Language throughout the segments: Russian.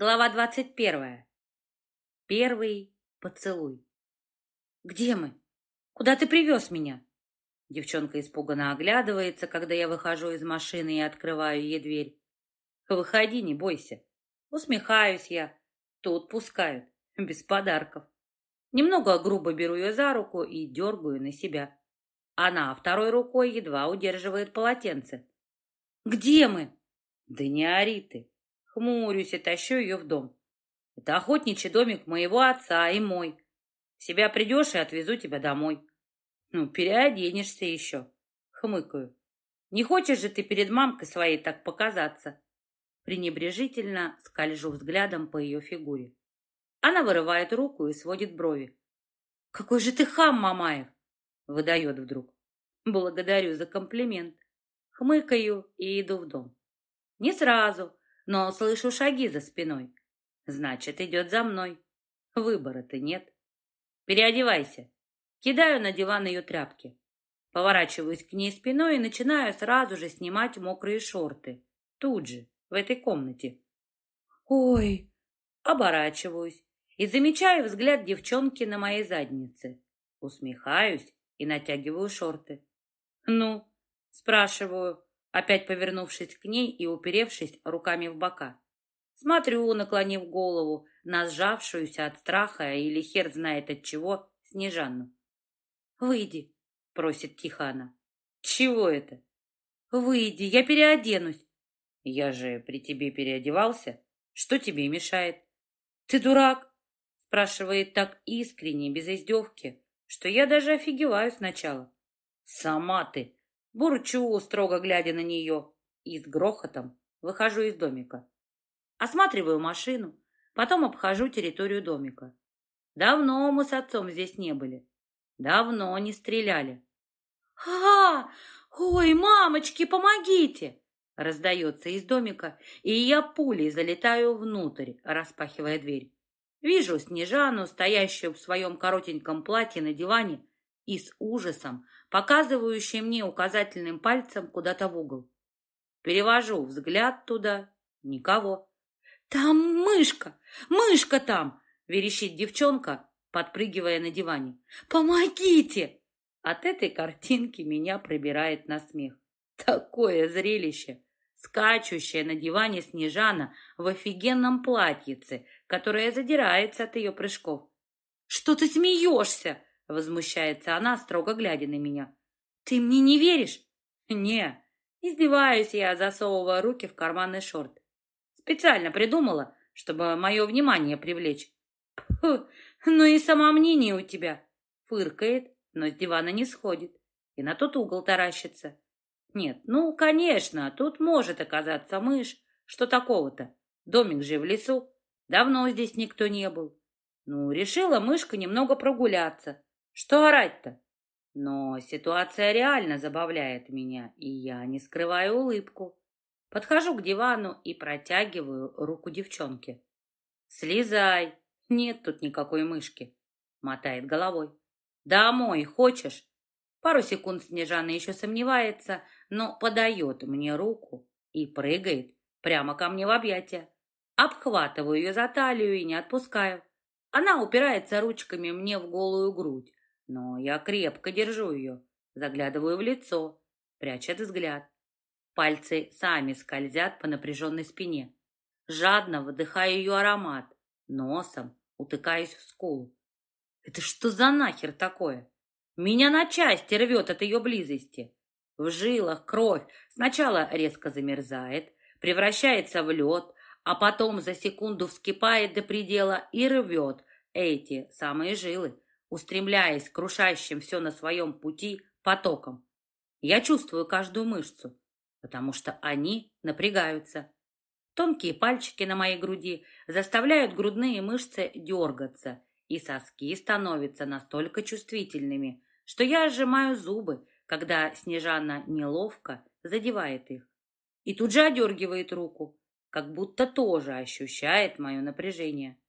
Глава двадцать первая. Первый поцелуй. «Где мы? Куда ты привез меня?» Девчонка испуганно оглядывается, когда я выхожу из машины и открываю ей дверь. «Выходи, не бойся». Усмехаюсь я. Тут пускают, без подарков. Немного грубо беру ее за руку и дергаю на себя. Она второй рукой едва удерживает полотенце. «Где мы?» «Да не ори ты. Хмурюсь и тащу ее в дом. Это охотничий домик моего отца и мой. В себя придешь и отвезу тебя домой. Ну, переоденешься еще. Хмыкаю. Не хочешь же ты перед мамкой своей так показаться? Пренебрежительно скольжу взглядом по ее фигуре. Она вырывает руку и сводит брови. «Какой же ты хам, Мамаев!» Выдает вдруг. Благодарю за комплимент. Хмыкаю и иду в дом. Не сразу, но слышу шаги за спиной. Значит, идет за мной. Выбора-то нет. Переодевайся. Кидаю на диван ее тряпки. Поворачиваюсь к ней спиной и начинаю сразу же снимать мокрые шорты. Тут же, в этой комнате. Ой! Оборачиваюсь и замечаю взгляд девчонки на моей заднице. Усмехаюсь и натягиваю шорты. «Ну?» – спрашиваю, опять повернувшись к ней и уперевшись руками в бока. Смотрю, наклонив голову, на сжавшуюся от страха или хер знает от чего Снежанну. «Выйди», — просит Тихана. «Чего это?» «Выйди, я переоденусь». «Я же при тебе переодевался. Что тебе мешает?» «Ты дурак?» — спрашивает так искренне, без издевки, что я даже офигеваю сначала. «Сама ты!» Бурчу, строго глядя на нее, и с грохотом выхожу из домика. Осматриваю машину, потом обхожу территорию домика. Давно мы с отцом здесь не были. Давно не стреляли. а, Ой, мамочки, помогите!» Раздается из домика, и я пулей залетаю внутрь, распахивая дверь. Вижу Снежану, стоящую в своем коротеньком платье на диване, и с ужасом показывающий мне указательным пальцем куда-то в угол. Перевожу взгляд туда. Никого. «Там мышка! Мышка там!» — верещит девчонка, подпрыгивая на диване. «Помогите!» От этой картинки меня пробирает на смех. Такое зрелище! Скачущая на диване Снежана в офигенном платьице, которое задирается от ее прыжков. «Что ты смеешься?» Возмущается она, строго глядя на меня. «Ты мне не веришь?» «Не». Издеваюсь я, засовывая руки в карманный шорт. Специально придумала, чтобы мое внимание привлечь. Фу, ну и самомнение у тебя. Фыркает, но с дивана не сходит. И на тот угол таращится. Нет, ну, конечно, тут может оказаться мышь. Что такого-то? Домик же в лесу. Давно здесь никто не был. Ну, решила мышка немного прогуляться. Что орать-то? Но ситуация реально забавляет меня, и я не скрываю улыбку. Подхожу к дивану и протягиваю руку девчонке. «Слезай! Нет тут никакой мышки!» Мотает головой. «Домой хочешь?» Пару секунд Снежана еще сомневается, но подает мне руку и прыгает прямо ко мне в объятия. Обхватываю ее за талию и не отпускаю. Она упирается ручками мне в голую грудь, но я крепко держу ее, заглядываю в лицо, прячет взгляд. Пальцы сами скользят по напряженной спине. Жадно выдыхаю ее аромат, носом утыкаюсь в скулу. Это что за нахер такое? Меня на части рвет от ее близости. В жилах кровь сначала резко замерзает, превращается в лед, а потом за секунду вскипает до предела и рвет эти самые жилы, устремляясь крушащим все на своем пути потоком. Я чувствую каждую мышцу, потому что они напрягаются. Тонкие пальчики на моей груди заставляют грудные мышцы дергаться, и соски становятся настолько чувствительными, что я сжимаю зубы, когда Снежана неловко задевает их. И тут же одергивает руку, как будто тоже ощущает мое напряжение.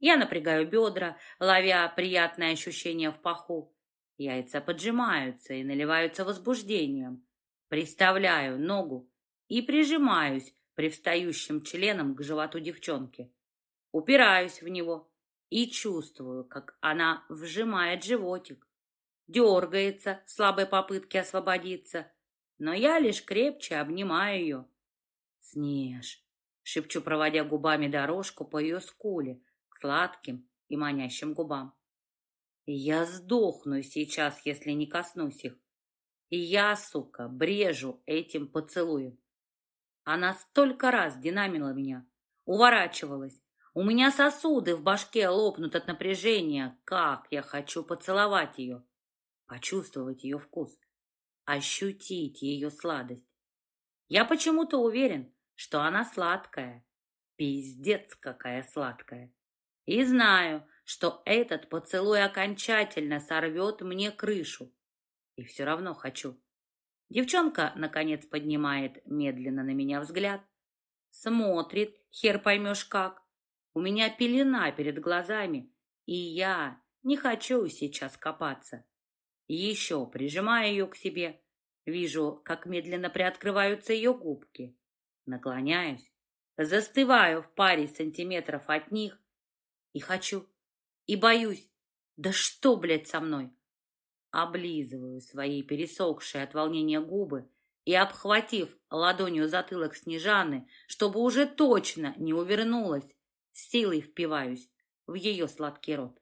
Я напрягаю бедра, ловя приятное ощущение в паху. Яйца поджимаются и наливаются возбуждением. Приставляю ногу и прижимаюсь привстающим членом к животу девчонки. упираюсь в него и чувствую, как она вжимает животик, дергается в слабой попытке освободиться, но я лишь крепче обнимаю ее. «Снеж!» — шепчу, проводя губами дорожку по ее скуле сладким и манящим губам. «Я сдохну сейчас, если не коснусь их. Я, сука, брежу этим поцелуем. Она столько раз динамила меня, уворачивалась. У меня сосуды в башке лопнут от напряжения. Как я хочу поцеловать ее, почувствовать ее вкус, ощутить ее сладость. Я почему-то уверен, что она сладкая. Пиздец, какая сладкая. И знаю, что этот поцелуй окончательно сорвет мне крышу. И все равно хочу. Девчонка, наконец, поднимает медленно на меня взгляд. Смотрит, хер поймешь как. У меня пелена перед глазами, и я не хочу сейчас копаться. Еще прижимаю ее к себе. Вижу, как медленно приоткрываются ее губки. Наклоняюсь, застываю в паре сантиметров от них и хочу, и боюсь. Да что, блядь, со мной? Облизываю свои пересохшие от волнения губы и, обхватив ладонью затылок Снежаны, чтобы уже точно не увернулась, силой впиваюсь в ее сладкий рот.